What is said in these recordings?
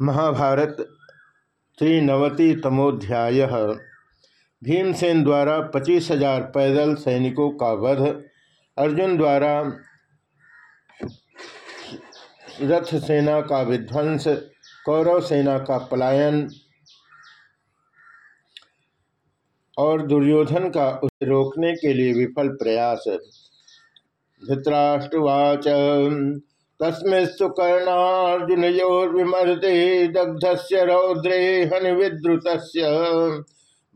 महाभारत त्रिनवति तमोध्याय भीमसेन द्वारा पच्चीस हज़ार पैदल सैनिकों का वध, अर्जुन द्वारा रथ सेना का विध्वंस, कौरव सेना का पलायन और दुर्योधन का उसे रोकने के लिए विफल प्रयास। धृतराष्ट्रवाच तस्मिस्तु कर्णार्जुनयोर्विमर्दे दग्धस्य रौद्रे हनिविद्रुत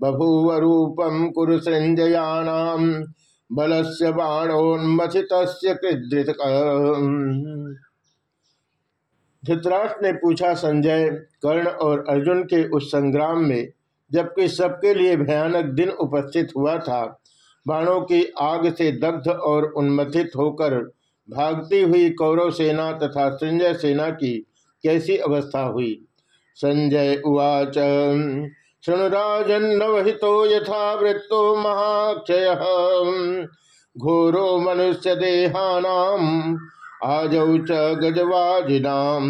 बभूव रूपम कुरुसृंजयानाम बलस्य बाणोन्मथित कृदृत धृतराष्ट्र ने पूछा संजय, कर्ण और अर्जुन के उस संग्राम में, जबकि सबके लिए भयानक दिन उपस्थित हुआ था, बाणों की आग से दग्ध और उन्मथित होकर भागती हुई कौरव सेना तथा संजय सेना की कैसी अवस्था हुई? संजय उवाच शृणुराजन्नवहितो यथा वृत्तो महाक्षय। घोरो मनुष्य देहानाम, आजौ च गजवाजिनाम।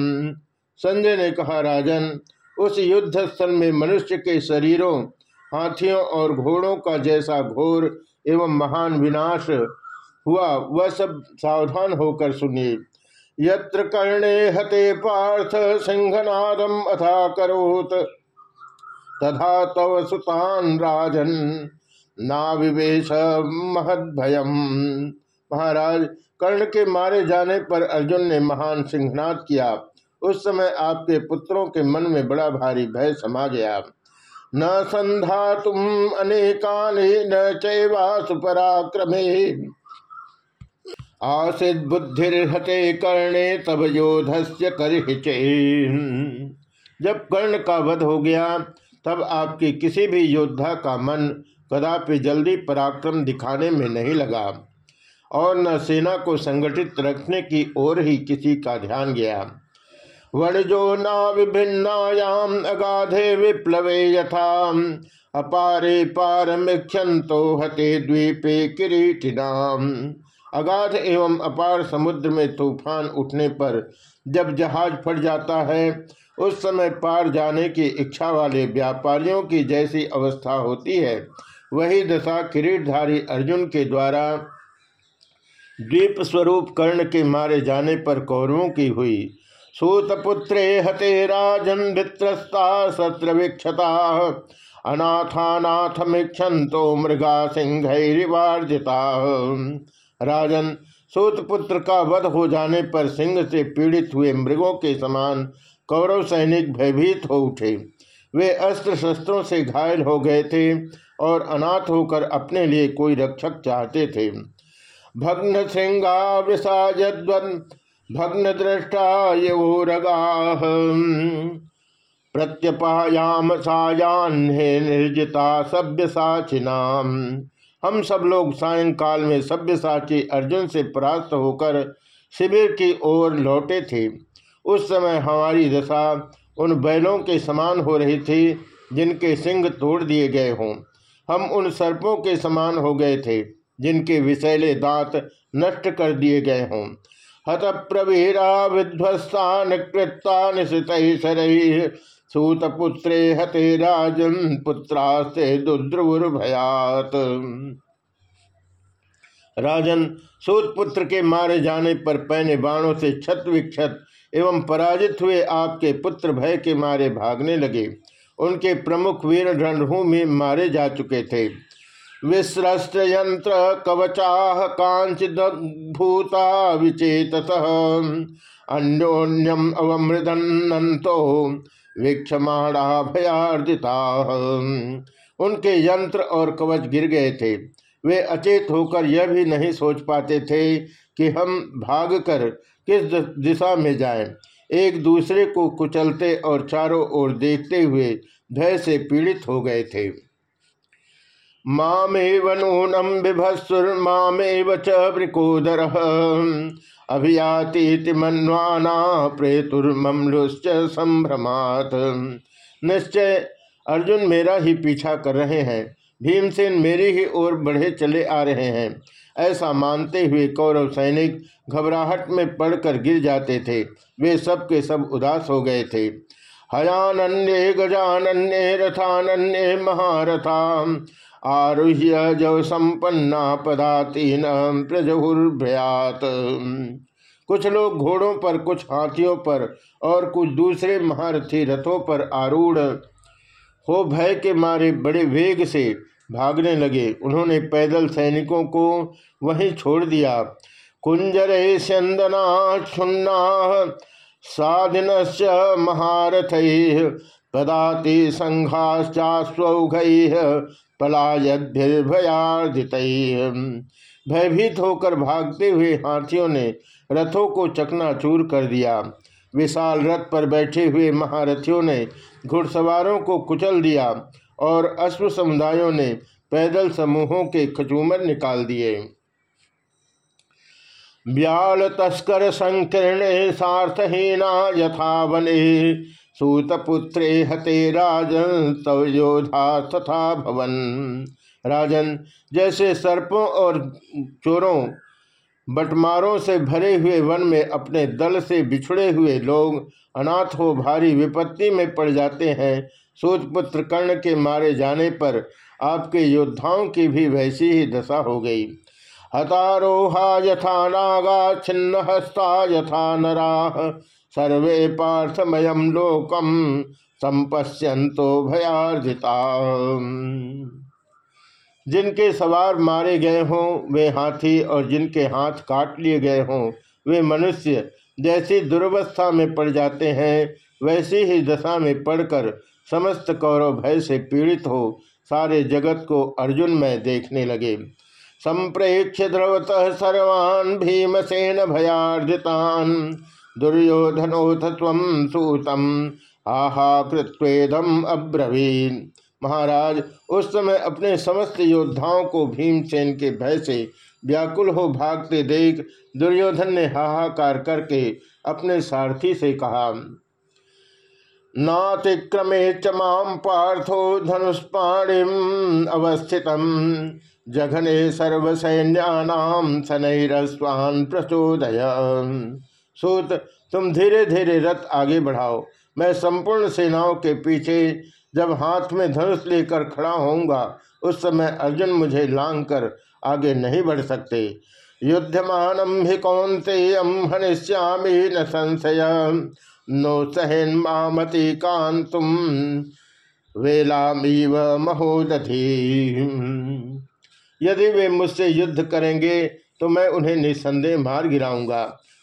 संजय ने कहा, राजन, उस युद्ध स्थल में मनुष्य के शरीरों, हाथियों और घोड़ों का जैसा घोर एवं महान विनाश हुआ, वह सब सावधान होकर सुनिए। यत्र कर्णे हते पार्थ सिंहनादम अथा करोत। तथा तव सुतान राजन नाविवेश महद भयम महाराज, कर्ण के मारे जाने पर अर्जुन ने महान सिंहनाद किया। उस समय आपके पुत्रों के मन में बड़ा भारी भय समा गया। न संधा तुम अनेकान, न चैवा सुपराक्रमे आसित बुद्धिर्हते कर्णे तब योधस्य कर जब कर्ण का वध हो गया, तब आपके किसी भी योद्धा का मन कदापि जल्दी पराक्रम दिखाने में नहीं लगा और न सेना को संगठित रखने की ओर ही किसी का ध्यान गया। वणजो ना विभिन्नायाम अगाधे विप्लवे यथा, अपारे पारमिक्षंतो हते द्वीपे किरीटिनाम। अगाध एवं अपार समुद्र में तूफ़ान उठने पर जब जहाज़ फट जाता है, उस समय पार जाने की इच्छा वाले व्यापारियों की जैसी अवस्था होती है। वही दशा किरीटधारी अर्जुन के द्वारा द्वीप स्वरूप कर्ण के मारे जाने पर कौरवों की हुई, सूतपुत्रे, हते राजन वित्रस्ता शस्त्र विक्षता अनाथानाथ मिक्षंतो मृगा सिंह राजन सूतपुत्र का वध हो जाने पर सिंह से पीड़ित हुए मृगों के समान कौरव सैनिक भयभीत हो उठे। वे अस्त्र शस्त्रों से घायल हो गए थे और अनाथ होकर अपने लिए कोई रक्षक चाहते थे। भग्न श्रृंगा विषाजद्वन भग्न दृष्टा प्रत्यपायाम सायान्हे निर्जिता सभ्य साचिनाम। हम सब लोग सायंकाल में सभ्य साची अर्जुन से परास्त होकर शिविर की ओर लौटे थे। उस समय हमारी दशा उन बैलों के समान हो रही थी, जिनके सिंग तोड़ दिए गए हों। हम उन सर्पों के समान हो गए थे, जिनके विषैले दांत नष्ट कर दिए गए हों। हत प्रवीरा विध्वस्तान कृत्ता सूतपुत्रे हते राजन पुत्रास्ते दुद्रुर्भयात राजन सूतपुत्र के मारे जाने पर पहने बाणों से छत विक्षत एवं पराजित हुए आपके पुत्र भय के मारे भागने लगे। उनके प्रमुख वीर रणभूमि मारे जा चुके थे। विश्रस्त यंत्र कवचा कांचित भूता विचेत अन्योन्यम अवमृदन्तो वीक्षमाणा भयार्दिता उनके यंत्र और कवच गिर गए थे। वे अचेत होकर यह भी नहीं सोच पाते थे कि हम भागकर किस दिशा में जाएँ। एक दूसरे को कुचलते और चारों ओर देखते हुए भय से पीड़ित हो गए थे। मामेव नूनम विभस्सुर्मामेव च वृकोदर। अभियाती मन्वाना प्रेतुर्ममलुश्च संभ्रमात। निश्चय, अर्जुन मेरा ही पीछा कर रहे हैं, भीमसेन मेरी ही ओर बढ़े चले आ रहे हैं। ऐसा मानते हुए कौरव सैनिक घबराहट में पड़कर गिर जाते थे। वे सब के सब उदास हो गए थे। हयान्ये गजान्ये रथान्ये महारथा। आरुह्य जव संपन्ना पदातीन प्रजहुर्भयात। कुछ लोग घोड़ों पर, कुछ हाथियों पर और कुछ दूसरे महारथी रथों पर आरूढ़ हो भय के मारे बड़े वेग से भागने लगे। उन्होंने पैदल सैनिकों को वहीं छोड़ दिया। कुंजर स्यंदना क्षुन्ना साधिन महारथ पदाति संघाश्चास्वघ पलायद्भिर्भयार्जित भयभीत होकर भागते हुए हाथियों ने रथों को चकनाचूर कर दिया। विशाल रथ पर बैठे हुए महारथियों ने घुड़सवारों को कुचल दिया और अश्व समुदायों ने पैदल समूहों के खचूमर निकाल दिए। व्याल तस्कर संकीर्ण सार्थहीना यथा सूतपुत्रे हते राजन तव योधा तथा भवन। राजन, जैसे सर्पों और चोरों, बटमारों से भरे हुए वन में अपने दल से बिछड़े हुए लोग अनाथ हो भारी विपत्ति में पड़ जाते हैं, सूतपुत्र कर्ण के मारे जाने पर आपके योद्धाओं की भी वैसी ही दशा हो गई। हतारोहा यथा नागा छिन्न हस्ता यथा नरा सर्वे पार्थमयम लोकम संपश्यंतो भयार्जिता। जिनके सवार मारे गए हों, वे हाथी, और जिनके हाथ काट लिए गए हों, वे मनुष्य। जैसी दुर्वस्था में पड़ जाते हैं, वैसी ही दशा में पड़कर समस्त कौरव भय से पीड़ित हो, सारे जगत को अर्जुन में देखने लगे। संप्रेक्ष्य द्रवत सर्वान् भीमसेन भयार्जितान। दुर्योधनोथ तम सूतम आहा कृत्वेदम अब्रवीन। महाराज, उस समय अपने समस्त योद्धाओं को भीमसेन के भय से व्याकुल हो भागते देख दुर्योधन ने हाहाकार करके अपने सारथी से कहा, नातिक्रमे च माम पार्थो धनुष्पाणिम अवस्थितम जघने सर्वसैन्यानाम शनैरस्वान प्रचोदय सूत तुम धीरे धीरे रथ आगे बढ़ाओ। मैं संपूर्ण सेनाओं के पीछे जब हाथ में धनुष लेकर खड़ा होऊँगा, उस समय अर्जुन मुझे लांग कर आगे नहीं बढ़ सकते। युद्धमानम ही कौनते हनिष्यामी न संशय नो सहन मामति कांतुम वेलामीव महोदधि। यदि वे मुझसे युद्ध करेंगे तो मैं उन्हें निस्संदेह मार गिराऊँगा।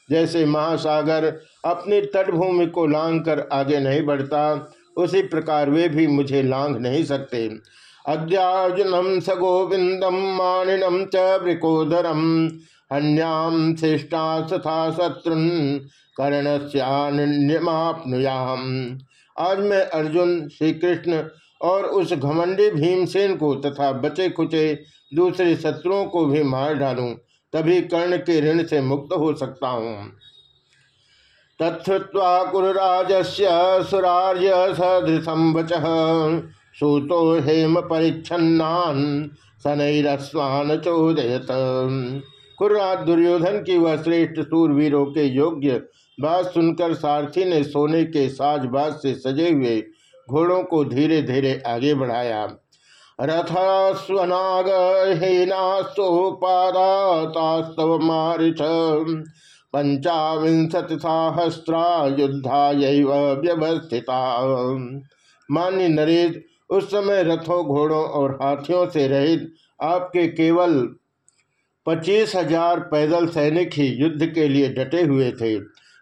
जैसे महासागर अपनी तटभूमि को लांग कर आगे नहीं बढ़ता, उसी प्रकार वे भी मुझे लांग नहीं सकते। अद्यार्जुनम स गोविंदम मानिनम च वृकोदरम हन्याम शिष्टा तथा शत्रुन कर्णस्यान्यमापनुयाम आज मैं अर्जुन श्री कृष्ण और उस घमंडी भीमसेन को तथा बचे खुचे दूसरे शत्रुओं को भी मार डालूं। तभी कर्ण के ऋण से मुक्त हो सकता हूँ। तत्वा कुरराज से सुरार्य सदृशम सूतो हेम परिच्छन्नान शनैरस्वान चोदयत। कुर्राज दुर्योधन की वह श्रेष्ठ सूरवीरों के योग्य बात सुनकर सारथी ने सोने के साजबाज से सजे हुए घोड़ों को धीरे धीरे आगे बढ़ाया। रथस्वनाग हेनास्तोपादातास्तव मारिच पंचाविंशति सहस्रा युद्धा व्यवस्थिता। मान्य नरेश, उस समय रथों, घोड़ों और हाथियों से रहित आपके केवल पच्चीस हज़ार पैदल सैनिक ही युद्ध के लिए डटे हुए थे।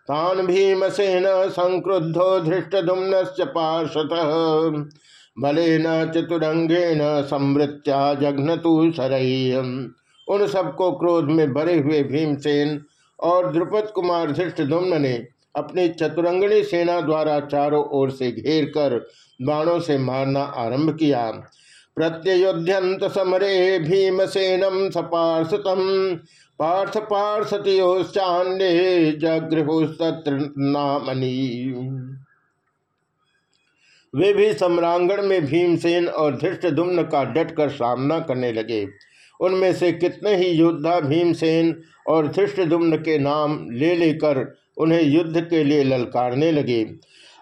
तान भीमसेन संक्रुद्धो धृष्टुम्न पार्षद। बले न समृत्या जघ्नतु सरही उन सबको क्रोध में भरे हुए भीमसेन और द्रुपद कुमार धृष्ट ने अपनी चतुरंगणी सेना द्वारा चारों ओर से घेर कर बाणों से मारना आरंभ किया। प्रत्युध्यंत समरे भीमसेनम सपार्षतम पार्थ पार्षत्योश्चान्य जगृहुस्तत्र नामनी। वे भी सम्रांगण में भीमसेन और धृष्टदुम्न का डटकर सामना करने लगे। उनमें से कितने ही योद्धा भीमसेन और धृष्टदुम्न के नाम ले लेकर उन्हें युद्ध के लिए ललकारने लगे।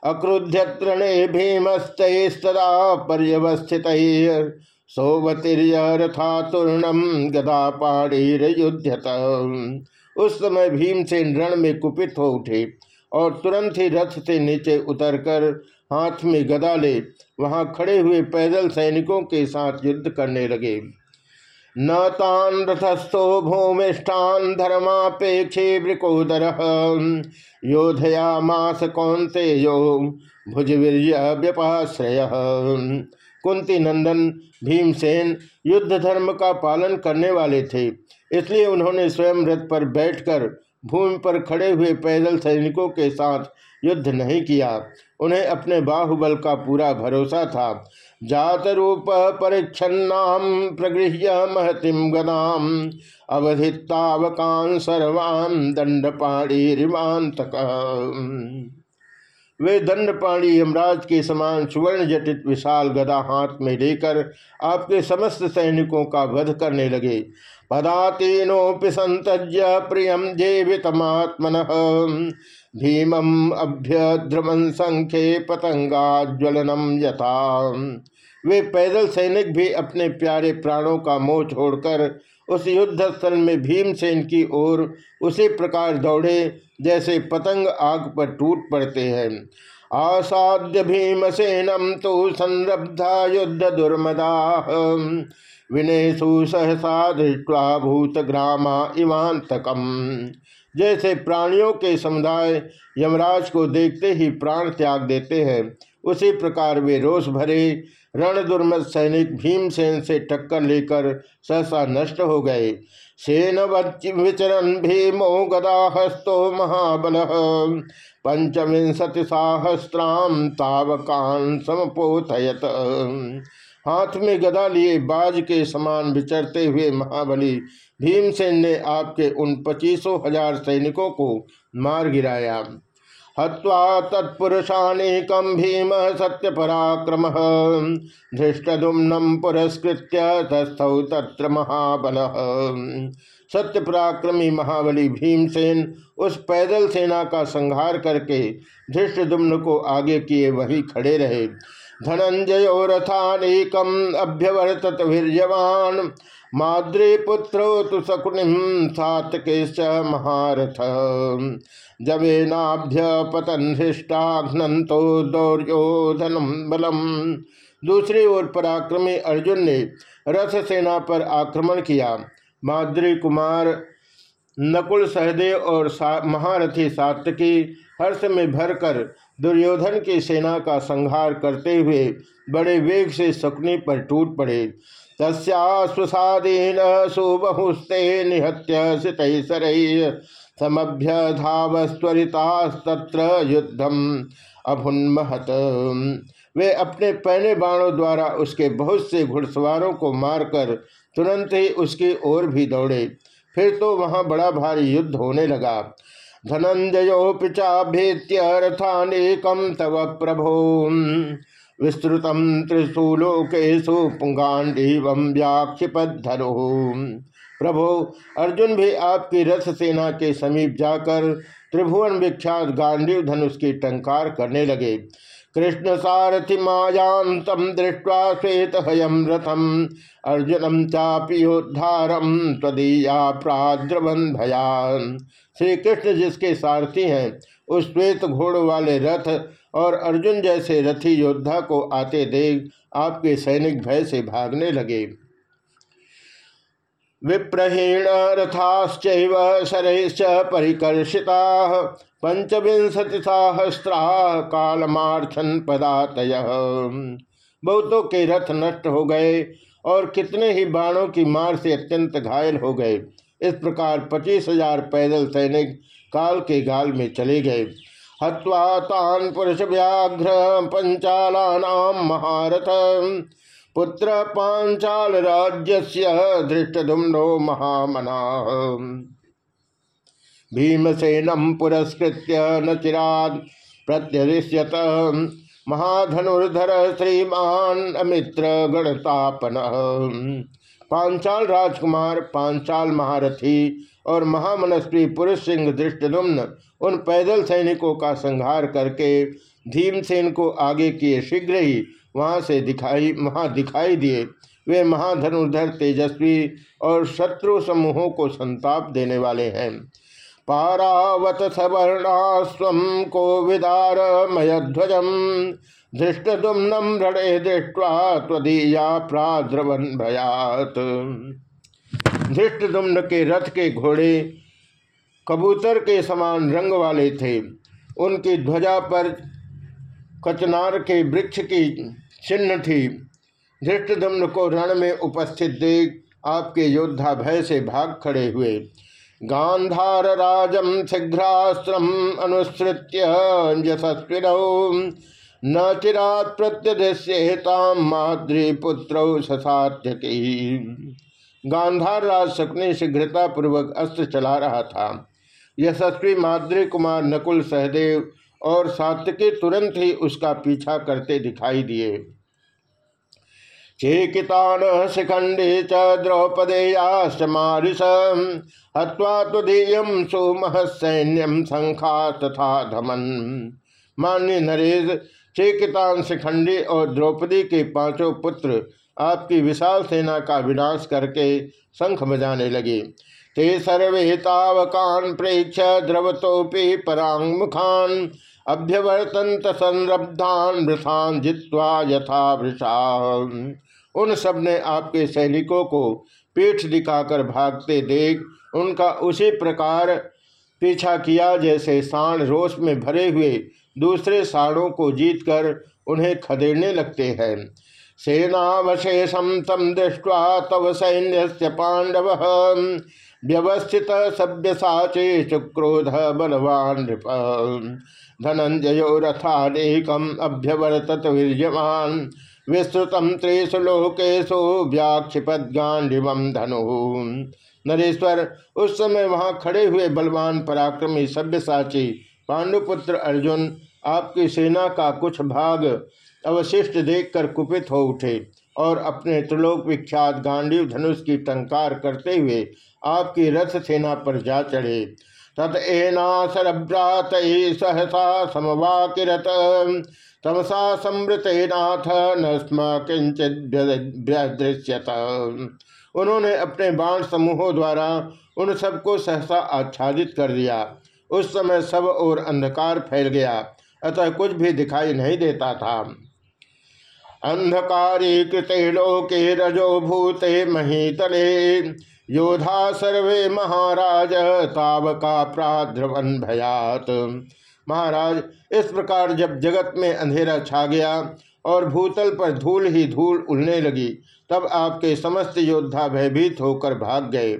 अक्रुध्यत्रणे भीमस्तस्तदा पर्यवस्थित सोवतीर्यथातूर्णम गदा पाणीरुध्यत उस समय भीमसेन रण में कुपित हो उठे और तुरंत ही रथ से नीचे उतरकर हाथ में गदा ले, वहाँ खड़े हुए पैदल सैनिकों के साथ युद्ध करने लगे। न तान रथस्थो भूमिष्ठान धर्मापेक्षे वृकोदर। योधया मास कौनते यो भुजवीर व्यपाश्रय। कुंती नंदन, भीमसेन युद्ध धर्म का पालन करने वाले थे। इसलिए उन्होंने स्वयं रथ पर बैठकर भूमि पर खड़े हुए पैदल सैनिकों के साथ युद्ध नहीं किया। उन्हें अपने बाहुबल का पूरा भरोसा था। जात रूप परिच्छन्नाम प्रगृह्य महतिम गदाम अवधितावकान सर्वान दंडपाणी रिमांतक वे दंडपाणी यमराज के समान सुवर्ण जटित विशाल गदा हाथ में लेकर आपके समस्त सैनिकों का वध करने लगे। पदातीनोपि संतज्य प्रियम जीवितमात्मन। भीमम अभ्यद्रमन संख्ये पतंगा ज्वलनम यथा। वे पैदल सैनिक भी अपने प्यारे प्राणों का मोह छोड़कर उस युद्ध स्थल में भीमसेन की ओर उसी प्रकार दौड़े, जैसे पतंग आग पर टूट पड़ते हैं। आसाद्य भीमसेनम तो संरब्धा युद्ध दुर्मदा। विनेशु सहसा दृष्टवा भूत ग्रामा इवांतकम जैसे प्राणियों के समुदाय यमराज को देखते ही प्राण त्याग देते हैं, उसी प्रकार वे रोष भरे रण दुर्मत सैनिक भीमसेन से टक्कर लेकर सहसा नष्ट हो गए। सेन विचरण भीमो गदाहस्तो महाबल, पंचविंशति सहस्राम तावकान समपोथयत। हाथ में गदा लिए बाज के समान विचरते हुए महाबली भीमसेन ने आपके उन पच्चीसों हज़ार सैनिकों को मार गिराया। हवा तत्पुरुषानेकम भीम सत्य पराक्रम धृष्टुम्नम पुरस्कृत तस्थौ तत्र महाबल। सत्य पराक्रमी महाबली भीमसेन उस पैदल सेना का संहार करके धृष्टुम्न को आगे किए वही खड़े रहे। धनंजयो रथानेकम अभ्यवर्तत वीर्यवान माद्री पुत्रो तो शकुनिम सातकेश महारथ। जवेनाभ्य पतन हृष्टाघ्नतो दौर्योधनम बलम। दूसरी ओर पराक्रमी अर्जुन ने रथ सेना पर आक्रमण किया। माद्री कुमार नकुल सहदेव और सा, महारथी सातकी हर्ष में भरकर दुर्योधन की सेना का संहार करते हुए बड़े वेग से शकुनी पर टूट पड़े। तस्वादीन सुबहुस्ते निहत्य सितैसर समभ्य धावस्वरितास्तत्र युद्धम अभुन्महत। वे अपने पहने बाणों द्वारा उसके बहुत से घुड़सवारों को मारकर तुरंत ही उसकी ओर भी दौड़े। फिर तो वहाँ बड़ा भारी युद्ध होने लगा। धनंजयोपि चाभेत्य रथानेकम तव प्रभो विस्तृत त्रिशूलोकेशु पुंगांडीव व्याक्षिपधरो प्रभो, अर्जुन भी आपकी रथ सेना के समीप जाकर त्रिभुवन विख्यात गांडीव धनुष की टंकार करने लगे। कृष्ण सारथि मायांतम दृष्टवा श्वेत हयम रथम अर्जुनम चापियोद्धारम तदीया प्राद्रवन भयान। श्री कृष्ण जिसके सारथी हैं, उस श्वेत घोड़ वाले रथ और अर्जुन जैसे रथी योद्धा को आते देख आपके सैनिक भय से भागने लगे। विप्रहीण रथाश्च शरैश्च परिकर्षिता पंचविंशति सहस्रा कालमार्छन पदातय बहुतों के रथ नष्ट हो गए और कितने ही बाणों की मार से अत्यंत घायल हो गए। इस प्रकार पच्चीस हज़ार पैदल सैनिक काल के गाल में चले गए। हत्वा तान पुरुष व्याघ्र पंचाला महारथ। पुत्र पांचाल राज्य धृष्टुम्नो महामना। भीमसेनम पुरस्कृत न चिराद प्रत्यरिष्यत महाधनुर्धर श्रीमान अमित्र गणतापन। पांचाल राजकुमार, पांचाल महारथी और महामनस्वी पुरुष सिंह दृष्टुम्न उन पैदल सैनिकों का संहार करके धीमसेन को आगे किए शीघ्र ही वहाँ से दिखाई, वहाँ दिखाई दिए। वे महाधनुर्धर, तेजस्वी और शत्रु समूहों को संताप देने वाले हैं। पारावत सवर्णास्व को विदार मयध्वजम धृष्ट दुम्नम रणे दृष्टवा त्वदीया प्राद्रवन भयात। धृष्ट दुम्न के रथ के घोड़े कबूतर के समान रंग वाले थे। उनकी ध्वजा पर कचनार के वृक्ष की चिन्ह थी। धृष्टदम्न को रण में उपस्थित देख आपके योद्धा भय से भाग खड़े हुए। गांधार राजम शीघ्राश्रम अनुसृत्य न चिरात प्रत्यदृश्यताम मातृपुत्र ससात्य गांधार राज शकुनी शीघ्रता पूर्वक अस्त्र चला रहा था। यशस्वी माद्री कुमार नकुल सहदेव और सात्यकी तुरंत ही उसका पीछा करते दिखाई दिए। चेकितान शिखंडे च द्रौपदेयाश्च मारिष हत्वा तुदीयम सोमह सैन्यम शंखा तथा धमन। मान्य नरेश, चेकितान शिखंडी और द्रौपदी के पाँचों पुत्र आपकी विशाल सेना का विनाश करके शंख बजाने लगे। ते सर्वे तावकान प्रेक्ष द्रवतोपि परांग मुखान अभ्यवर्तंत संरब्धान वृषान जित्वा यथा वृषा। उन सबने आपके सैनिकों को पीठ दिखाकर भागते देख, उनका उसी प्रकार पीछा किया जैसे साण रोष में भरे हुए दूसरे साणों को जीतकर उन्हें खदेड़ने लगते हैं। सेनावशेषम तम दृष्टवा तव सैन्य पांडव। व्यवस्थित सभ्य साचे चुक्रोध बलवान नृप। धनंजयो रथानेकम अभ्यवर्तत वीर्यमान। विस्तृतम त्रिशु लोकेशु व्याक्षिपद गांडिवम धनु। नरेश्वर, उस समय वहाँ खड़े हुए बलवान पराक्रमी सभ्यसाची पांडुपुत्र अर्जुन, आपकी सेना का कुछ भाग अवशिष्ट देखकर कुपित हो उठे। और अपने त्रिलोक विख्यात गांडीव धनुष की टंकार करते हुए आपकी रथ सेना पर जा चढ़े। तत एना सरभ्रात सहसा समवाकिरत। तमसा समृतेनाथ न स्म किंचित उन्होंने अपने बाण समूहों द्वारा उन सबको सहसा आच्छादित कर दिया। उस समय सब और अंधकार फैल गया। अतः कुछ भी दिखाई नहीं देता था। अंधकारी कृते लोके रजो भूते महीतले। योधा सर्वे महाराज तावका प्राद्रवन भयात। महाराज, इस प्रकार जब जगत में अंधेरा छा गया और भूतल पर धूल ही धूल उड़ने लगी, तब आपके समस्त योद्धा भयभीत होकर भाग गए।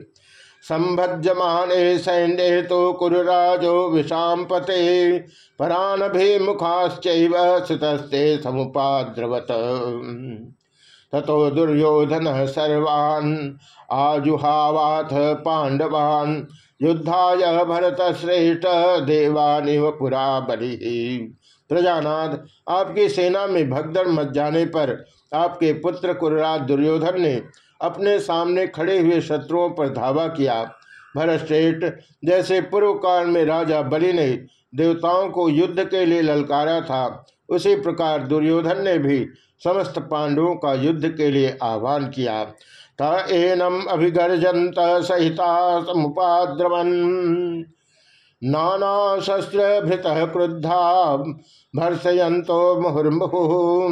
संभज्यमाने सैन्य तो कुरराजो विषाम पते परान भी मुखाश्चते समुपाद्रवत। ततो दुर्योधन सर्वान् आजुहावाथ पांडवान् युद्धाय भरत श्रेष्ठ देवानिव पुरा बलि। प्रजानाथ आपकी सेना में भगदड़ मच जाने पर आपके पुत्र कुरराज दुर्योधन ने अपने सामने खड़े हुए शत्रुओं पर धावा किया। भरतश्रेष्ठ, जैसे पूर्व काल में राजा बलि ने देवताओं को युद्ध के लिए ललकारा था, उसी प्रकार दुर्योधन ने भी समस्त पांडवों का युद्ध के लिए आह्वान किया। त एनम अभिगर्जंत सहिता समुपाद्रवन। नाना शस्त्र भृत क्रुद्धा भर्सयंतो मुहुर्मुहु।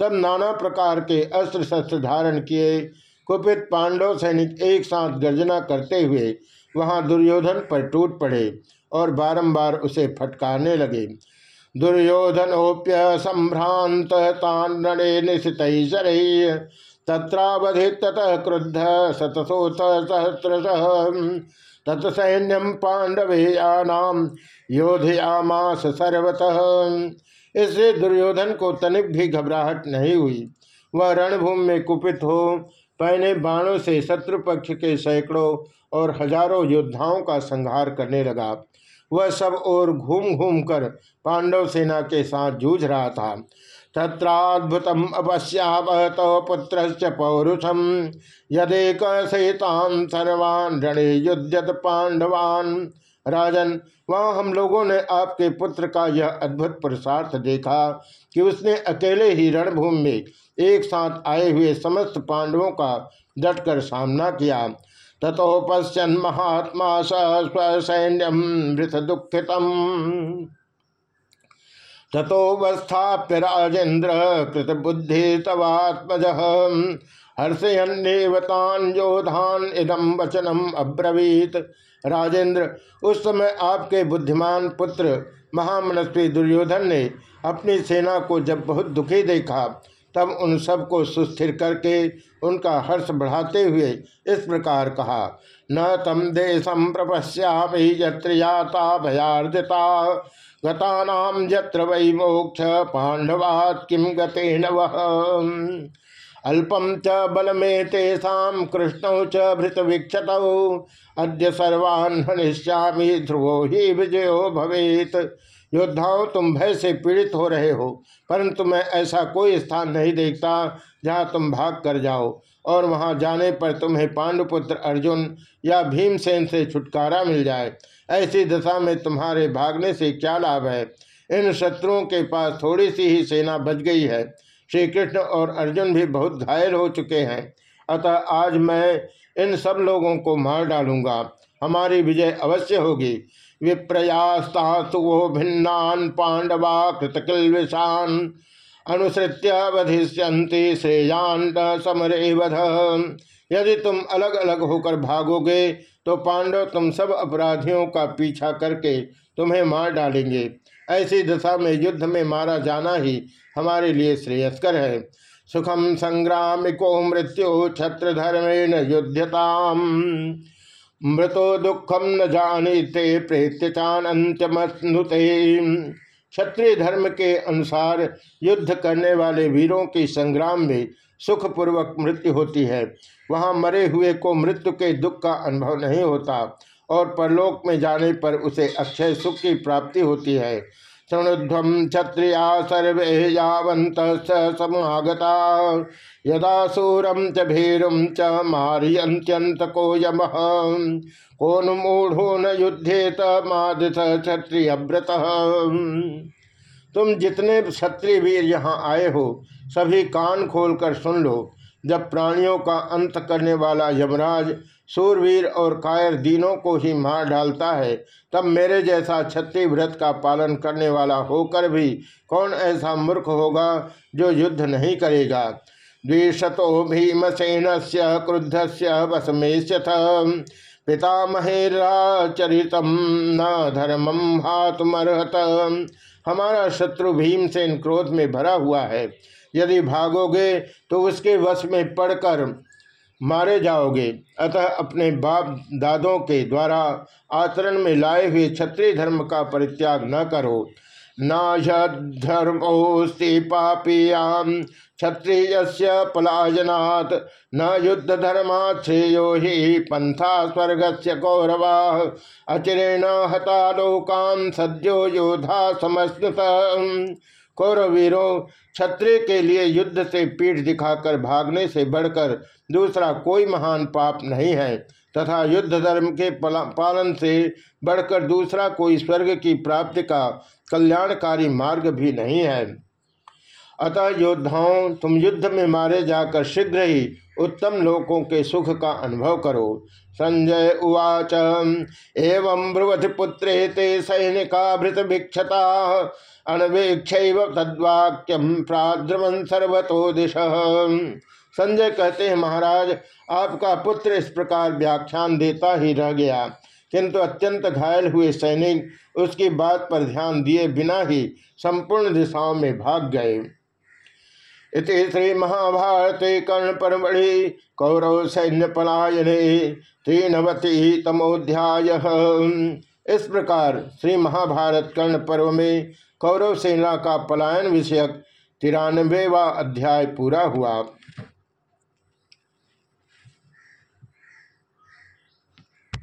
तब नाना प्रकार के अस्त्र शस्त्र धारण किए। कुपित पांडव सैनिक एक साथ गर्जना करते हुए वहाँ दुर्योधन पर टूट पड़े और बारंबार उसे फटकारने लगे। दुर्योधनोप्य संभ्रांत तान्ने निशित तत्रावधि ततः क्रुद्ध शतसोथ सहस्रश। तत्सैन्यम पांडवेयानाम योधयामास सर्वतः। इससे दुर्योधन को तनिक भी घबराहट नहीं हुई। वह रणभूमि में कुपित हो पहने बाणों से शत्रु पक्ष के सैकड़ों और हज़ारों योद्धाओं का संहार करने लगा। वह सब और घूम घूम कर पांडव सेना के साथ जूझ रहा था। तत्राद्भुतम अपश्यावत पुत्र पौरुषम। यदेक सहितान सर्वान् रणे युद्धत पांडवान्। राजन, वहाँ हम लोगों ने आपके पुत्र का यह अद्भुत पुरुषार्थ देखा। कि उसने अकेले ही रणभूमि में एक साथ आए हुए समस्त पांडवों का डटकर सामना किया। तथो पश्चन महात्मा सैन्यम मृत दुखितम। तथोवस्थाप्य राजेन्द्र कृत बुद्धि तवात्मज हर्षयन्नेवतान योधान इदम वचनम अब्रवीत। राजेंद्र उस समय आपके बुद्धिमान पुत्र महामनस्वी दुर्योधन ने अपनी सेना को जब बहुत दुखी देखा, तब उन सबको सुस्थिर करके उनका हर्ष बढ़ाते हुए इस प्रकार कहा, न तम देशम प्रपश्यामी यत्र याता भयार्जिता। गतानाम यत्र वै मोक्ष पांडवात् किम गते अल्पम च बलमे तेषा कृष्ण च भृत वीक्षत अद्य सर्वान् हनिष्यामी ध्रुवो ही विजयो भवेत। योद्धाओं, तुम भय से पीड़ित हो रहे हो, परंतु मैं ऐसा कोई स्थान नहीं देखता जहाँ तुम भाग कर जाओ। और वहाँ जाने पर तुम्हें पांडुपुत्र अर्जुन या भीमसेन से छुटकारा मिल जाए। ऐसी दशा में तुम्हारे भागने से क्या लाभ है? इन शत्रुओं के पास थोड़ी सी ही सेना बच गई है। श्री कृष्ण और अर्जुन भी बहुत घायल हो चुके हैं। अतः आज मैं इन सब लोगों को मार डालूँगा। हमारी विजय अवश्य होगी। विप्रयास्तास्तु वो भिन्नान पांडवा कृतकिलविषान अनुसृत्य वधिष्यंति श्रेयान समरे वध यदि तुम अलग अलग होकर भागोगे तो पांडव तुम सब अपराधियों का पीछा करके तुम्हें मार डालेंगे। ऐसी दशा में युद्ध में मारा जाना ही हमारे लिए श्रेयस्कर है। सुखम संग्रामिको मृत्यु छत्र धर्मेण युद्धताम मृतो दुखम न जानते प्रेत्यानंतमनुते क्षत्रिय धर्म के अनुसार युद्ध करने वाले वीरों की संग्राम में सुखपूर्वक मृत्यु होती है। वहाँ मरे हुए को मृत्यु के दुख का अनुभव नहीं होता और परलोक में जाने पर उसे अक्षय सुख की प्राप्ति होती है। शृणुध्वम क्षत्रिया सर्वे यावंत समागता। यदा सूरम च भीरुम च मारियंत्यंत को यम। कौन मूढ़ो न युद्धेत क्षत्रिय व्रत तुम जितने क्षत्रिय वीर यहाँ आए हो, सभी कान खोलकर सुन लो। जब प्राणियों का अंत करने वाला यमराज सूरवीर और कायर दीनों को ही मार डालता है। तब मेरे जैसा छत्ती व्रत का पालन करने वाला होकर भी कौन ऐसा मूर्ख होगा जो युद्ध नहीं करेगा? द्विशतो भीमसेन से क्रुद्ध से वसमेश्यथ पितामहेराचरित न धर्मम हाथमर्हत हमारा शत्रु भीमसेन क्रोध में भरा हुआ है। यदि भागोगे तो उसके वश में पड़कर मारे जाओगे। अतः अपने बाप दादों के द्वारा आचरण में लाए हुए क्षत्रिय धर्म का परित्याग न करो। न धर्मोस्ति पापीयाम क्षत्रिय पलायनात्। न युद्ध धर्माश्रेयो ही पंथा स्वर्ग से कौरवा अचिरेण हता लोकान सद्यो योधा समस्त कौरवीरों क्षत्रिय के लिए युद्ध से पीठ दिखाकर भागने से बढ़कर दूसरा कोई महान पाप नहीं है। तथा युद्ध धर्म के पालन से बढ़कर दूसरा कोई स्वर्ग की प्राप्ति का कल्याणकारी मार्ग भी नहीं है। अतः योद्धाओं, तुम युद्ध में मारे जाकर शीघ्र ही उत्तम लोकों के सुख का अनुभव करो। संजय उवाच, एवं ब्रुवति पुत्रे ते सैनिका भृत भिक्षता अनवेक्ष तद्वाक्यम प्राद्रवन सर्वतो दिश। संजय कहते हैं, महाराज, आपका पुत्र इस प्रकार व्याख्यान देता ही रह गया। किंतु अत्यंत घायल हुए सैनिक उसकी बात पर ध्यान दिए बिना ही संपूर्ण दिशाओं में भाग गए। इति श्री महाभारते कर्ण परमढ़ि कौरव सैन्य पलायने तीनवती तमोध्याय इस प्रकार श्री महाभारत कर्ण पर्व में कौरव सेना का पलायन विषयक तिरानवेवा अध्याय पूरा हुआ।